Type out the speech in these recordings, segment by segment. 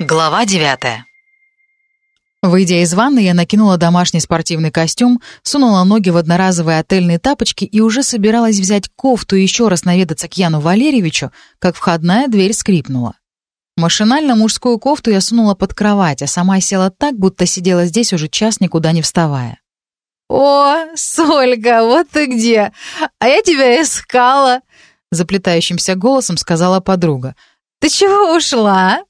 Глава девятая. Выйдя из ванны, я накинула домашний спортивный костюм, сунула ноги в одноразовые отельные тапочки и уже собиралась взять кофту и еще раз наведаться к Яну Валерьевичу, как входная дверь скрипнула. Машинально мужскую кофту я сунула под кровать, а сама села так, будто сидела здесь уже час, никуда не вставая. «О, Солька, вот ты где! А я тебя искала!» Заплетающимся голосом сказала подруга. «Ты чего ушла?»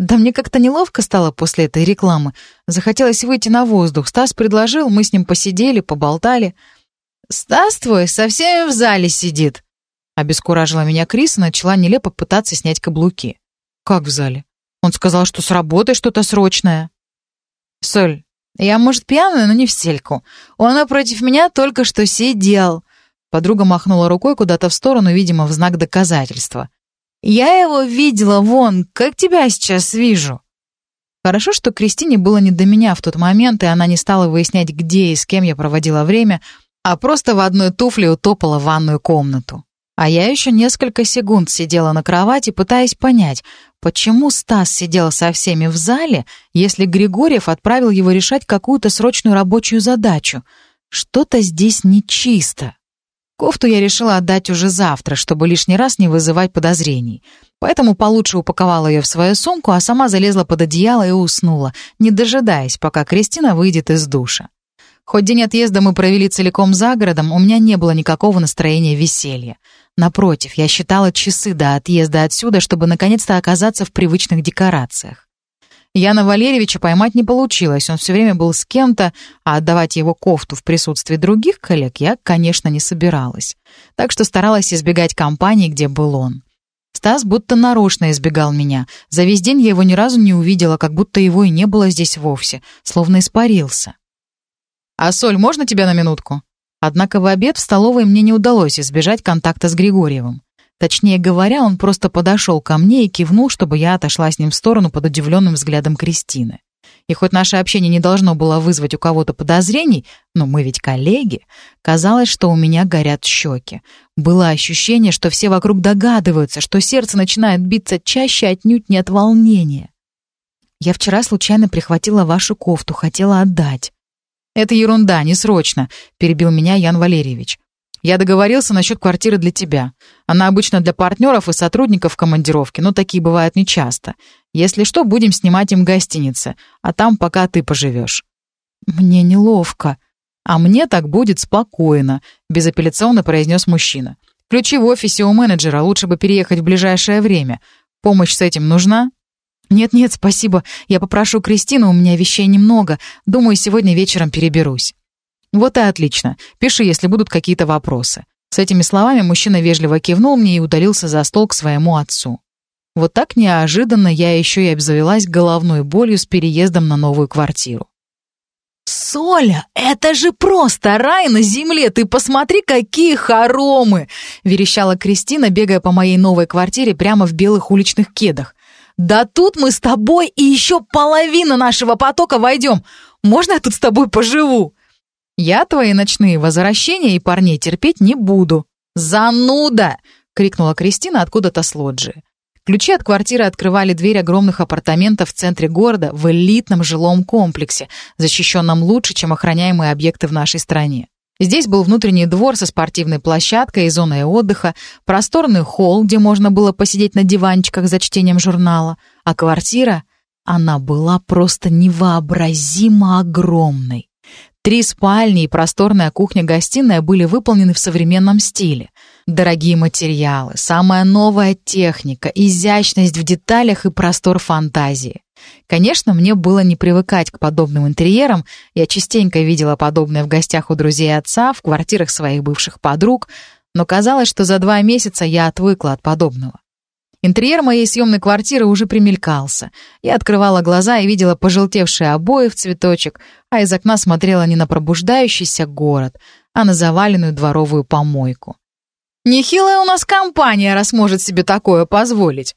Да мне как-то неловко стало после этой рекламы. Захотелось выйти на воздух. Стас предложил, мы с ним посидели, поболтали. «Стас твой со всеми в зале сидит», — обескуражила меня Крис и начала нелепо пытаться снять каблуки. «Как в зале? Он сказал, что с работой что-то срочное». «Соль, я, может, пьяная, но не в сельку. Он напротив меня только что сидел». Подруга махнула рукой куда-то в сторону, видимо, в знак доказательства. Я его видела вон, как тебя сейчас вижу». Хорошо, что Кристине было не до меня в тот момент, и она не стала выяснять, где и с кем я проводила время, а просто в одной туфле утопала в ванную комнату. А я еще несколько секунд сидела на кровати, пытаясь понять, почему Стас сидел со всеми в зале, если Григорьев отправил его решать какую-то срочную рабочую задачу. Что-то здесь нечисто. Кофту я решила отдать уже завтра, чтобы лишний раз не вызывать подозрений. Поэтому получше упаковала ее в свою сумку, а сама залезла под одеяло и уснула, не дожидаясь, пока Кристина выйдет из душа. Хоть день отъезда мы провели целиком за городом, у меня не было никакого настроения веселья. Напротив, я считала часы до отъезда отсюда, чтобы наконец-то оказаться в привычных декорациях. Яна Валерьевича поймать не получилось, он все время был с кем-то, а отдавать его кофту в присутствии других коллег я, конечно, не собиралась. Так что старалась избегать компании, где был он. Стас будто нарочно избегал меня. За весь день я его ни разу не увидела, как будто его и не было здесь вовсе, словно испарился. «А соль, можно тебя на минутку?» Однако в обед в столовой мне не удалось избежать контакта с Григорьевым. Точнее говоря, он просто подошел ко мне и кивнул, чтобы я отошла с ним в сторону под удивленным взглядом Кристины. И хоть наше общение не должно было вызвать у кого-то подозрений, но мы ведь коллеги, казалось, что у меня горят щеки. Было ощущение, что все вокруг догадываются, что сердце начинает биться чаще отнюдь не от волнения. Я вчера случайно прихватила вашу кофту, хотела отдать. «Это ерунда, не срочно», — перебил меня Ян Валерьевич. Я договорился насчет квартиры для тебя. Она обычно для партнеров и сотрудников командировки, но такие бывают нечасто. Если что, будем снимать им гостиницы, а там пока ты поживешь». «Мне неловко». «А мне так будет спокойно», — безапелляционно произнес мужчина. «Ключи в офисе у менеджера, лучше бы переехать в ближайшее время. Помощь с этим нужна?» «Нет-нет, спасибо. Я попрошу Кристину, у меня вещей немного. Думаю, сегодня вечером переберусь». «Вот и отлично. Пиши, если будут какие-то вопросы». С этими словами мужчина вежливо кивнул мне и удалился за стол к своему отцу. Вот так неожиданно я еще и обзавелась головной болью с переездом на новую квартиру. «Соля, это же просто рай на земле! Ты посмотри, какие хоромы!» — верещала Кристина, бегая по моей новой квартире прямо в белых уличных кедах. «Да тут мы с тобой и еще половина нашего потока войдем! Можно я тут с тобой поживу?» Я твои ночные возвращения и парней терпеть не буду. Зануда! крикнула Кристина откуда-то с лоджии. Ключи от квартиры открывали дверь огромных апартаментов в центре города в элитном жилом комплексе, защищенном лучше, чем охраняемые объекты в нашей стране. Здесь был внутренний двор со спортивной площадкой и зоной отдыха, просторный холл, где можно было посидеть на диванчиках за чтением журнала, а квартира, она была просто невообразимо огромной. Три спальни и просторная кухня-гостиная были выполнены в современном стиле. Дорогие материалы, самая новая техника, изящность в деталях и простор фантазии. Конечно, мне было не привыкать к подобным интерьерам, я частенько видела подобное в гостях у друзей отца, в квартирах своих бывших подруг, но казалось, что за два месяца я отвыкла от подобного. Интерьер моей съемной квартиры уже примелькался. Я открывала глаза и видела пожелтевшие обои в цветочек, а из окна смотрела не на пробуждающийся город, а на заваленную дворовую помойку. «Нехилая у нас компания, раз может себе такое позволить».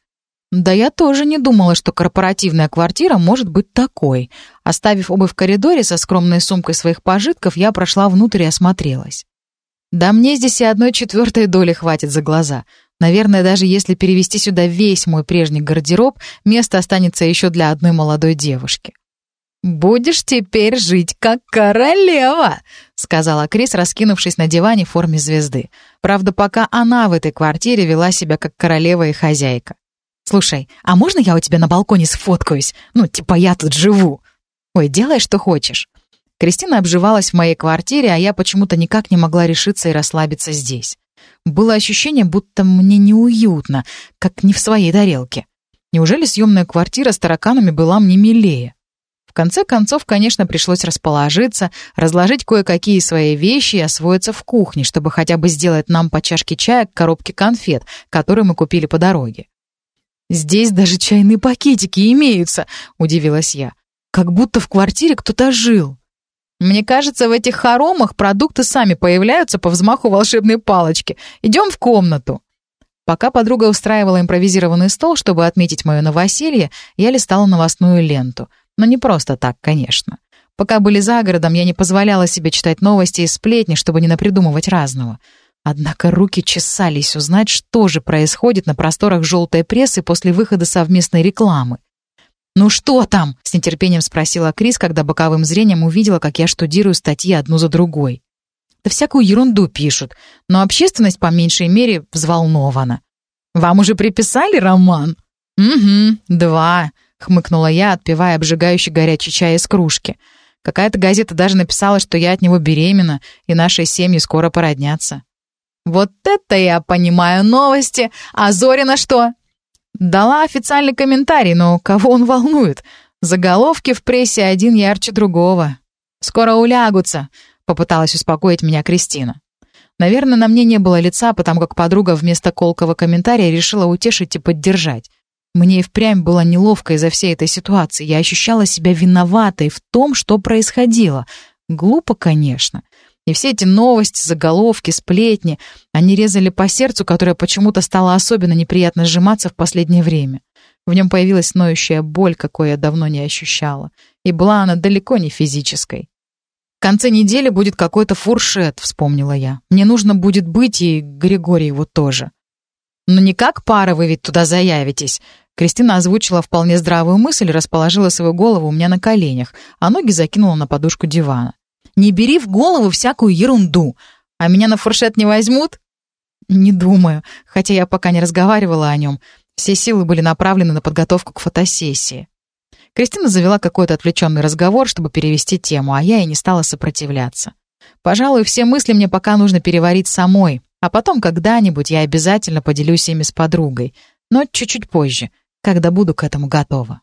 Да я тоже не думала, что корпоративная квартира может быть такой. Оставив обувь в коридоре со скромной сумкой своих пожитков, я прошла внутрь и осмотрелась. Да мне здесь и одной четвертой доли хватит за глаза. Наверное, даже если перевести сюда весь мой прежний гардероб, место останется еще для одной молодой девушки. «Будешь теперь жить как королева», — сказала Крис, раскинувшись на диване в форме звезды. Правда, пока она в этой квартире вела себя как королева и хозяйка. «Слушай, а можно я у тебя на балконе сфоткаюсь? Ну, типа я тут живу». «Ой, делай, что хочешь». Кристина обживалась в моей квартире, а я почему-то никак не могла решиться и расслабиться здесь. Было ощущение, будто мне неуютно, как не в своей тарелке. Неужели съемная квартира с тараканами была мне милее? В конце концов, конечно, пришлось расположиться, разложить кое-какие свои вещи и освоиться в кухне, чтобы хотя бы сделать нам по чашке чая к коробке конфет, которые мы купили по дороге. «Здесь даже чайные пакетики имеются», — удивилась я. «Как будто в квартире кто-то жил». «Мне кажется, в этих хоромах продукты сами появляются по взмаху волшебной палочки. Идем в комнату». Пока подруга устраивала импровизированный стол, чтобы отметить мое новоселье, я листала новостную ленту — но не просто так, конечно. Пока были за городом, я не позволяла себе читать новости и сплетни, чтобы не напридумывать разного. Однако руки чесались узнать, что же происходит на просторах желтой прессы после выхода совместной рекламы. «Ну что там?» — с нетерпением спросила Крис, когда боковым зрением увидела, как я штудирую статьи одну за другой. «Да всякую ерунду пишут, но общественность по меньшей мере взволнована». «Вам уже приписали роман?» «Угу, два хмыкнула я, отпивая обжигающий горячий чай из кружки. Какая-то газета даже написала, что я от него беременна, и наши семьи скоро породнятся. Вот это я понимаю новости. А Зорина что? Дала официальный комментарий, но кого он волнует? Заголовки в прессе один ярче другого. Скоро улягутся, попыталась успокоить меня Кристина. Наверное, на мне не было лица, потому как подруга вместо колкого комментария решила утешить и поддержать. Мне и впрямь было неловко из-за всей этой ситуации. Я ощущала себя виноватой в том, что происходило. Глупо, конечно. И все эти новости, заголовки, сплетни, они резали по сердцу, которое почему-то стало особенно неприятно сжиматься в последнее время. В нем появилась ноющая боль, какой я давно не ощущала. И была она далеко не физической. В конце недели будет какой-то фуршет, вспомнила я. Мне нужно будет быть, и Григорий его тоже. Но не как пара вы ведь туда заявитесь. Кристина озвучила вполне здравую мысль, расположила свою голову у меня на коленях, а ноги закинула на подушку дивана. «Не бери в голову всякую ерунду. А меня на фуршет не возьмут?» «Не думаю, хотя я пока не разговаривала о нем. Все силы были направлены на подготовку к фотосессии». Кристина завела какой-то отвлеченный разговор, чтобы перевести тему, а я и не стала сопротивляться. «Пожалуй, все мысли мне пока нужно переварить самой, а потом когда-нибудь я обязательно поделюсь ими с подругой, но чуть-чуть позже, когда буду к этому готова.